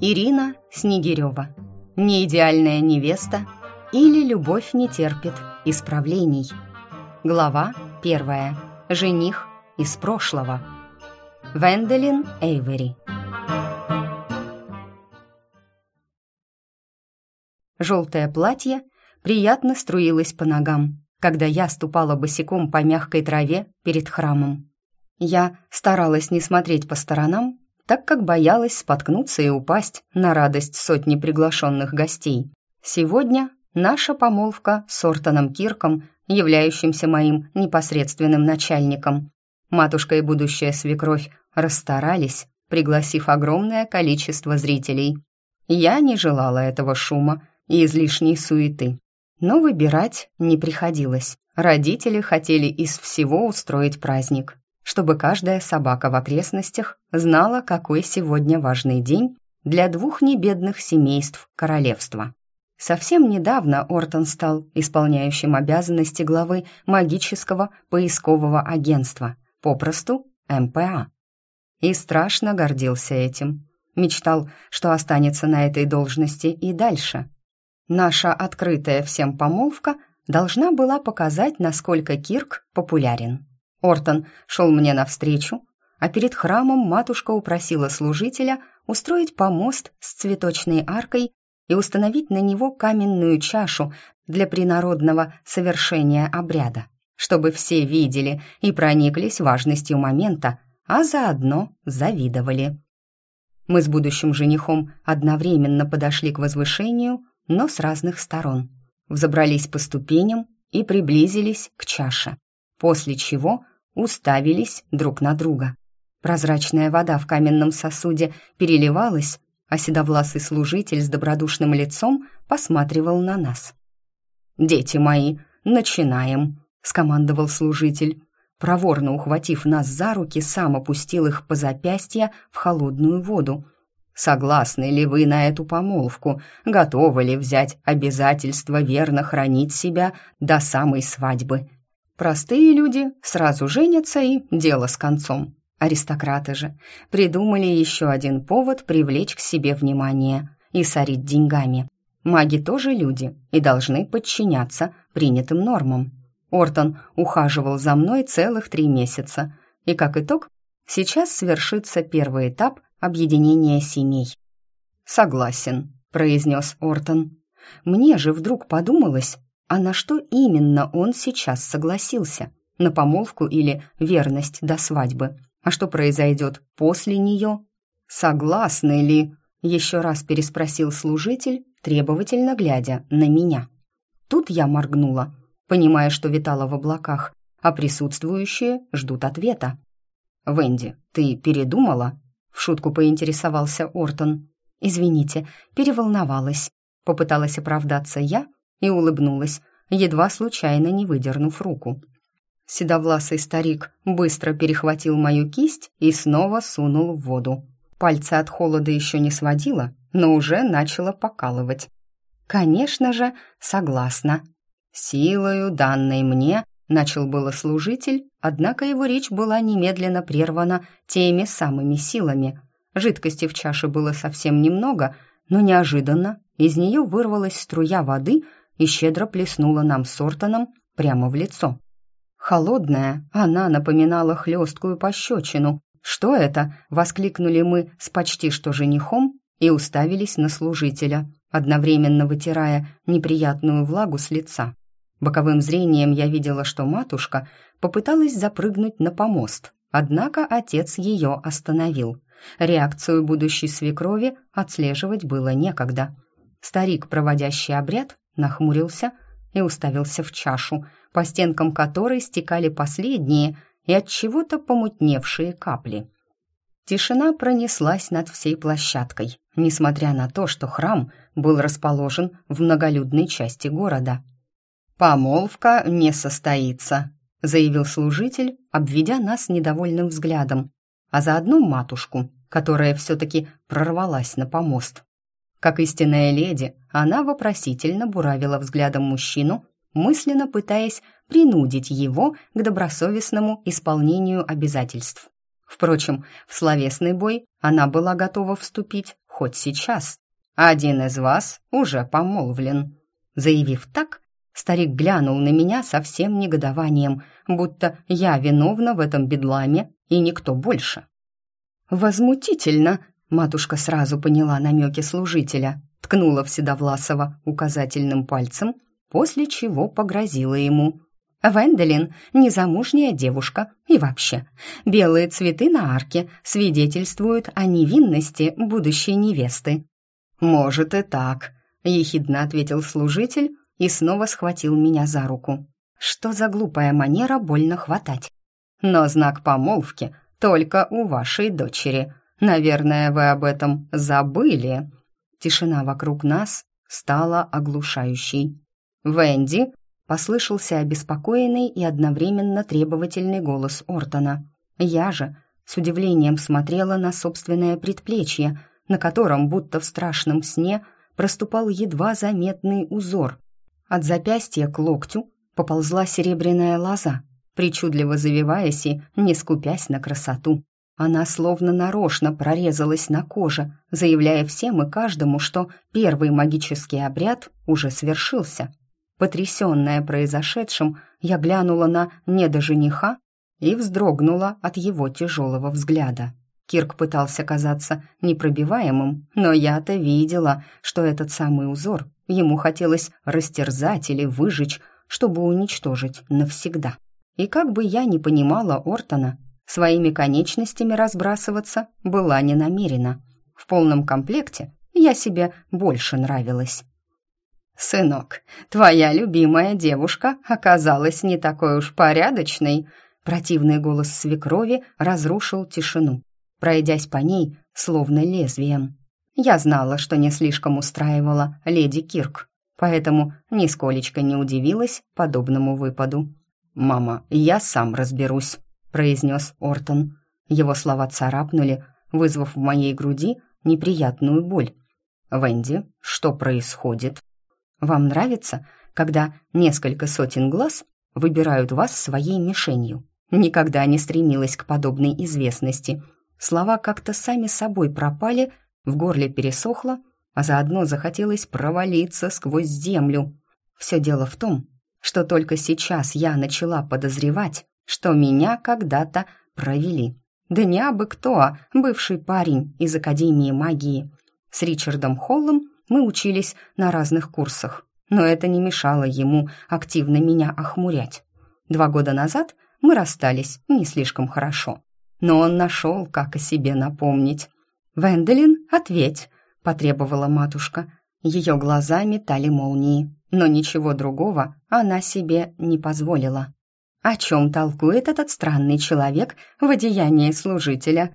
Ирина Снегирева. Неидеальная невеста или любовь не терпит исправлений. Глава первая. Жених из прошлого. Венделин Эйвери. Желтое платье приятно струилось по ногам, когда я ступала босиком по мягкой траве перед храмом. Я старалась не смотреть по сторонам, так как боялась споткнуться и упасть на радость сотни приглашенных гостей. Сегодня наша помолвка с Ортоном Кирком, являющимся моим непосредственным начальником. Матушка и будущая свекровь расстарались, пригласив огромное количество зрителей. Я не желала этого шума и излишней суеты. Но выбирать не приходилось. Родители хотели из всего устроить праздник чтобы каждая собака в окрестностях знала, какой сегодня важный день для двух небедных семейств королевства. Совсем недавно Ортон стал исполняющим обязанности главы магического поискового агентства, попросту МПА. И страшно гордился этим. Мечтал, что останется на этой должности и дальше. Наша открытая всем помолвка должна была показать, насколько Кирк популярен. Ортон шел мне навстречу, а перед храмом матушка упросила служителя устроить помост с цветочной аркой и установить на него каменную чашу для принародного совершения обряда, чтобы все видели и прониклись важностью момента, а заодно завидовали. Мы с будущим женихом одновременно подошли к возвышению, но с разных сторон. Взобрались по ступеням и приблизились к чаше после чего уставились друг на друга. Прозрачная вода в каменном сосуде переливалась, а седовласый служитель с добродушным лицом посматривал на нас. «Дети мои, начинаем!» — скомандовал служитель. Проворно ухватив нас за руки, сам опустил их по запястья в холодную воду. «Согласны ли вы на эту помолвку? Готовы ли взять обязательство верно хранить себя до самой свадьбы?» Простые люди сразу женятся и дело с концом. Аристократы же придумали еще один повод привлечь к себе внимание и сорить деньгами. Маги тоже люди и должны подчиняться принятым нормам. Ортон ухаживал за мной целых три месяца, и как итог, сейчас свершится первый этап объединения семей. «Согласен», — произнес Ортон. Мне же вдруг подумалось, а на что именно он сейчас согласился? На помолвку или верность до свадьбы? А что произойдет после нее? «Согласны ли?» — еще раз переспросил служитель, требовательно глядя на меня. Тут я моргнула, понимая, что витала в облаках, а присутствующие ждут ответа. «Венди, ты передумала?» — в шутку поинтересовался Ортон. «Извините, переволновалась», — попыталась оправдаться я, и улыбнулась, едва случайно не выдернув руку. Седовласый старик быстро перехватил мою кисть и снова сунул в воду. Пальцы от холода еще не сводило, но уже начало покалывать. Конечно же, согласна. Силою, данной мне, начал было служитель, однако его речь была немедленно прервана теми самыми силами. Жидкости в чаше было совсем немного, но неожиданно из нее вырвалась струя воды — и щедро плеснула нам с Ортоном прямо в лицо. Холодная, она напоминала хлесткую пощечину. «Что это?» — воскликнули мы с почти что женихом и уставились на служителя, одновременно вытирая неприятную влагу с лица. Боковым зрением я видела, что матушка попыталась запрыгнуть на помост, однако отец ее остановил. Реакцию будущей свекрови отслеживать было некогда. Старик, проводящий обряд, нахмурился и уставился в чашу, по стенкам которой стекали последние и от чего-то помутневшие капли. Тишина пронеслась над всей площадкой, несмотря на то, что храм был расположен в многолюдной части города. «Помолвка не состоится», — заявил служитель, обведя нас недовольным взглядом, а заодно матушку, которая все-таки прорвалась на помост. Как истинная леди, она вопросительно буравила взглядом мужчину, мысленно пытаясь принудить его к добросовестному исполнению обязательств. Впрочем, в словесный бой она была готова вступить хоть сейчас. Один из вас уже помолвлен». Заявив так, старик глянул на меня со всем негодованием, будто я виновна в этом бедламе и никто больше. «Возмутительно!» — матушка сразу поняла намеки служителя, ткнула в указательным пальцем, после чего погрозила ему. «Венделин — незамужняя девушка, и вообще, белые цветы на арке свидетельствуют о невинности будущей невесты». «Может и так», — ехидно ответил служитель и снова схватил меня за руку. «Что за глупая манера больно хватать?» «Но знак помолвки только у вашей дочери. Наверное, вы об этом забыли». Тишина вокруг нас стала оглушающей. «Венди!» — послышался обеспокоенный и одновременно требовательный голос Ортона. Я же с удивлением смотрела на собственное предплечье, на котором, будто в страшном сне, проступал едва заметный узор. От запястья к локтю поползла серебряная лоза, причудливо завиваясь и не скупясь на красоту. Она словно нарочно прорезалась на коже, заявляя всем и каждому, что первый магический обряд уже свершился. Потрясенная произошедшим, я глянула на недожениха и вздрогнула от его тяжелого взгляда. Кирк пытался казаться непробиваемым, но я-то видела, что этот самый узор ему хотелось растерзать или выжечь, чтобы уничтожить навсегда. И как бы я ни понимала Ортона, Своими конечностями разбрасываться была не намерена. В полном комплекте я себе больше нравилась. «Сынок, твоя любимая девушка оказалась не такой уж порядочной», Противный голос свекрови разрушил тишину, пройдясь по ней словно лезвием. Я знала, что не слишком устраивала леди Кирк, поэтому нисколечко не удивилась подобному выпаду. «Мама, я сам разберусь», — произнес Ортон. Его слова царапнули, вызвав в моей груди неприятную боль. «Венди, что происходит?» «Вам нравится, когда несколько сотен глаз выбирают вас своей мишенью?» Никогда не стремилась к подобной известности. Слова как-то сами собой пропали, в горле пересохло, а заодно захотелось провалиться сквозь землю. Все дело в том, что только сейчас я начала подозревать, что меня когда-то провели. Да не абы кто, а бывший парень из Академии магии. С Ричардом Холлом мы учились на разных курсах, но это не мешало ему активно меня охмурять. Два года назад мы расстались не слишком хорошо, но он нашел, как о себе напомнить. «Венделин, ответь!» — потребовала матушка. Ее глаза метали молнии, но ничего другого она себе не позволила. О чем толкует этот странный человек в одеянии служителя?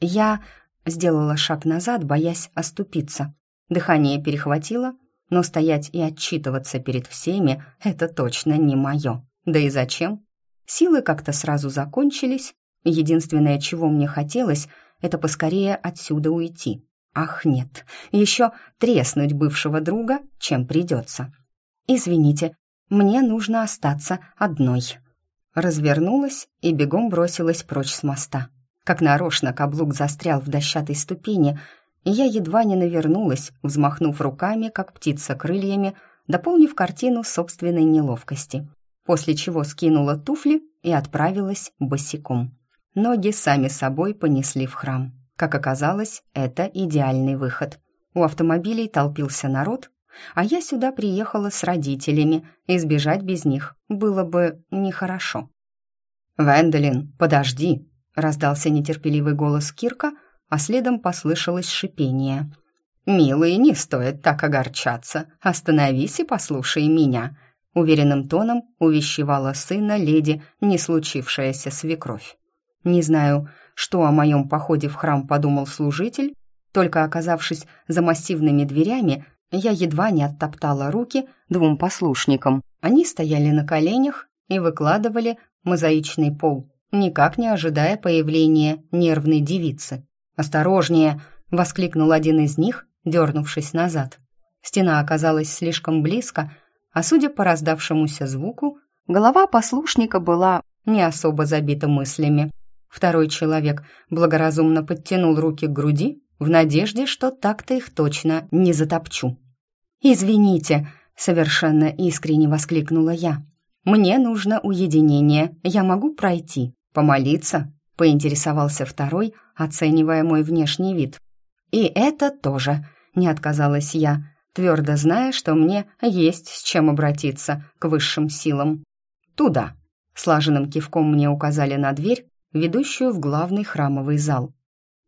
Я сделала шаг назад, боясь оступиться. Дыхание перехватило, но стоять и отчитываться перед всеми — это точно не мое. Да и зачем? Силы как-то сразу закончились. Единственное, чего мне хотелось, это поскорее отсюда уйти. Ах, нет, еще треснуть бывшего друга, чем придется. Извините, мне нужно остаться одной развернулась и бегом бросилась прочь с моста. Как нарочно каблук застрял в дощатой ступени, я едва не навернулась, взмахнув руками, как птица крыльями, дополнив картину собственной неловкости, после чего скинула туфли и отправилась босиком. Ноги сами собой понесли в храм. Как оказалось, это идеальный выход. У автомобилей толпился народ, а я сюда приехала с родителями, и сбежать без них было бы нехорошо. «Венделин, подожди!» — раздался нетерпеливый голос Кирка, а следом послышалось шипение. «Милый, не стоит так огорчаться. Остановись и послушай меня», — уверенным тоном увещевала сына леди не случившаяся свекровь. Не знаю, что о моем походе в храм подумал служитель, только оказавшись за массивными дверями, я едва не оттоптала руки двум послушникам. Они стояли на коленях и выкладывали мозаичный пол, никак не ожидая появления нервной девицы. «Осторожнее!» — воскликнул один из них, дернувшись назад. Стена оказалась слишком близко, а судя по раздавшемуся звуку, голова послушника была не особо забита мыслями. Второй человек благоразумно подтянул руки к груди, в надежде, что так-то их точно не затопчу. «Извините», — совершенно искренне воскликнула я. «Мне нужно уединение. Я могу пройти? Помолиться?» — поинтересовался второй, оценивая мой внешний вид. «И это тоже», — не отказалась я, твердо зная, что мне есть с чем обратиться к высшим силам. «Туда», — слаженным кивком мне указали на дверь, ведущую в главный храмовый зал.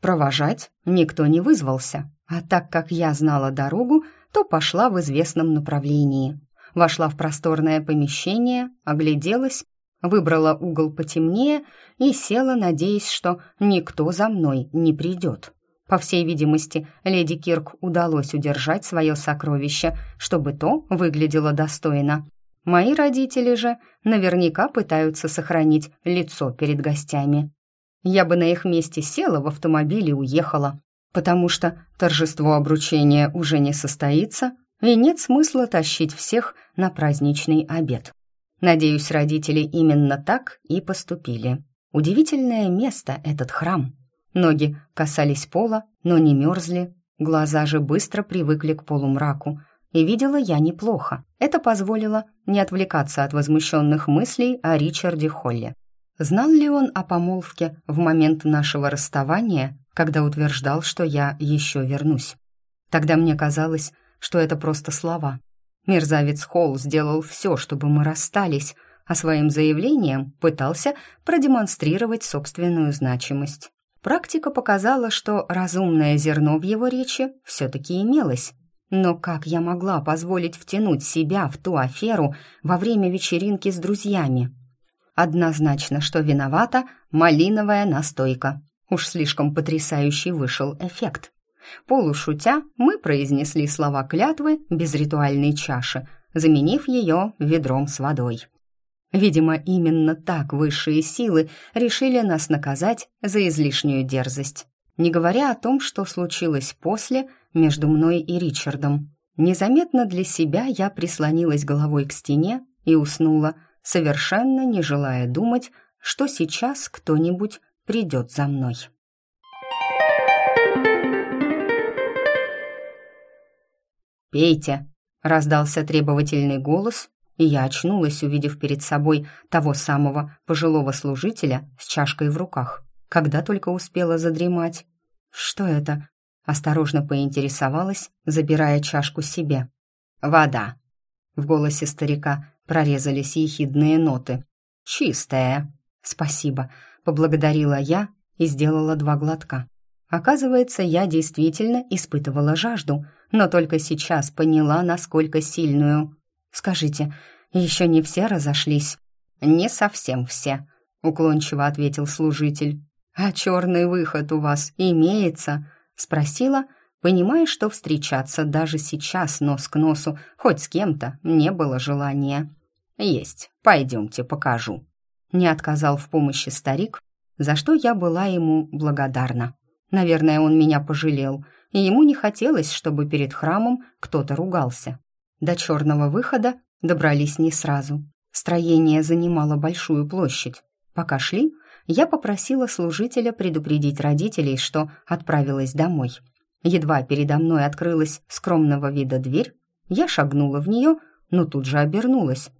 Провожать никто не вызвался, а так как я знала дорогу, то пошла в известном направлении. Вошла в просторное помещение, огляделась, выбрала угол потемнее и села, надеясь, что никто за мной не придет. По всей видимости, леди Кирк удалось удержать свое сокровище, чтобы то выглядело достойно. Мои родители же наверняка пытаются сохранить лицо перед гостями. Я бы на их месте села в автомобиль и уехала, потому что торжество обручения уже не состоится, и нет смысла тащить всех на праздничный обед. Надеюсь, родители именно так и поступили. Удивительное место этот храм. Ноги касались пола, но не мерзли, глаза же быстро привыкли к полумраку, и видела я неплохо. Это позволило не отвлекаться от возмущенных мыслей о Ричарде Холле. Знал ли он о помолвке в момент нашего расставания, когда утверждал, что я еще вернусь? Тогда мне казалось, что это просто слова. Мерзавец Холл сделал все, чтобы мы расстались, а своим заявлением пытался продемонстрировать собственную значимость. Практика показала, что разумное зерно в его речи все-таки имелось. Но как я могла позволить втянуть себя в ту аферу во время вечеринки с друзьями? Однозначно, что виновата малиновая настойка. Уж слишком потрясающий вышел эффект. Полушутя, мы произнесли слова клятвы без ритуальной чаши, заменив ее ведром с водой. Видимо, именно так высшие силы решили нас наказать за излишнюю дерзость. Не говоря о том, что случилось после между мной и Ричардом. Незаметно для себя я прислонилась головой к стене и уснула, совершенно не желая думать, что сейчас кто-нибудь придет за мной. «Пейте!» — раздался требовательный голос, и я очнулась, увидев перед собой того самого пожилого служителя с чашкой в руках, когда только успела задремать. «Что это?» — осторожно поинтересовалась, забирая чашку себе. «Вода!» В голосе старика прорезались ехидные ноты. «Чистая!» «Спасибо!» — поблагодарила я и сделала два глотка. Оказывается, я действительно испытывала жажду, но только сейчас поняла, насколько сильную. «Скажите, еще не все разошлись?» «Не совсем все», — уклончиво ответил служитель. «А черный выход у вас имеется?» — спросила, понимая, что встречаться даже сейчас нос к носу хоть с кем-то не было желания. «Есть, пойдемте покажу». Не отказал в помощи старик, за что я была ему благодарна. Наверное, он меня пожалел, и ему не хотелось, чтобы перед храмом кто-то ругался. До черного выхода добрались не сразу. Строение занимало большую площадь. Пока шли, я попросила служителя предупредить родителей, что отправилась домой. Едва передо мной открылась скромного вида дверь, я шагнула в нее, но тут же обернулась.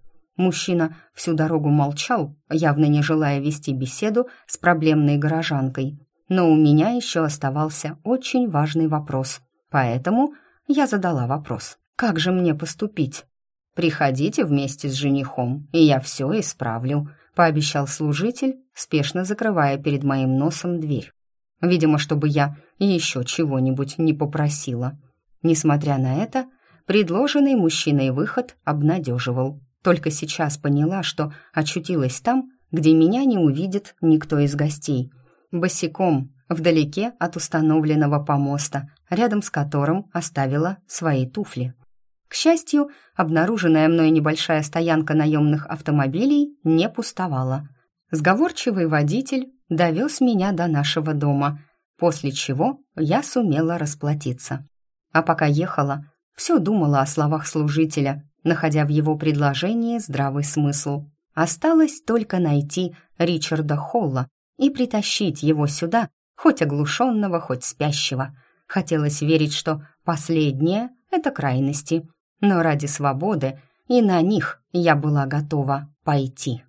Мужчина всю дорогу молчал, явно не желая вести беседу с проблемной горожанкой. Но у меня еще оставался очень важный вопрос, поэтому я задала вопрос. «Как же мне поступить?» «Приходите вместе с женихом, и я все исправлю», — пообещал служитель, спешно закрывая перед моим носом дверь. Видимо, чтобы я еще чего-нибудь не попросила. Несмотря на это, предложенный мужчиной выход обнадеживал. Только сейчас поняла, что очутилась там, где меня не увидит никто из гостей. Босиком, вдалеке от установленного помоста, рядом с которым оставила свои туфли. К счастью, обнаруженная мной небольшая стоянка наемных автомобилей не пустовала. Сговорчивый водитель довез меня до нашего дома, после чего я сумела расплатиться. А пока ехала, все думала о словах служителя, находя в его предложении здравый смысл. Осталось только найти Ричарда Холла и притащить его сюда, хоть оглушенного, хоть спящего. Хотелось верить, что последнее — это крайности, но ради свободы и на них я была готова пойти.